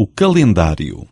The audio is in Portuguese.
o calendário.